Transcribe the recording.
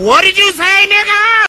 What did you say, nigga?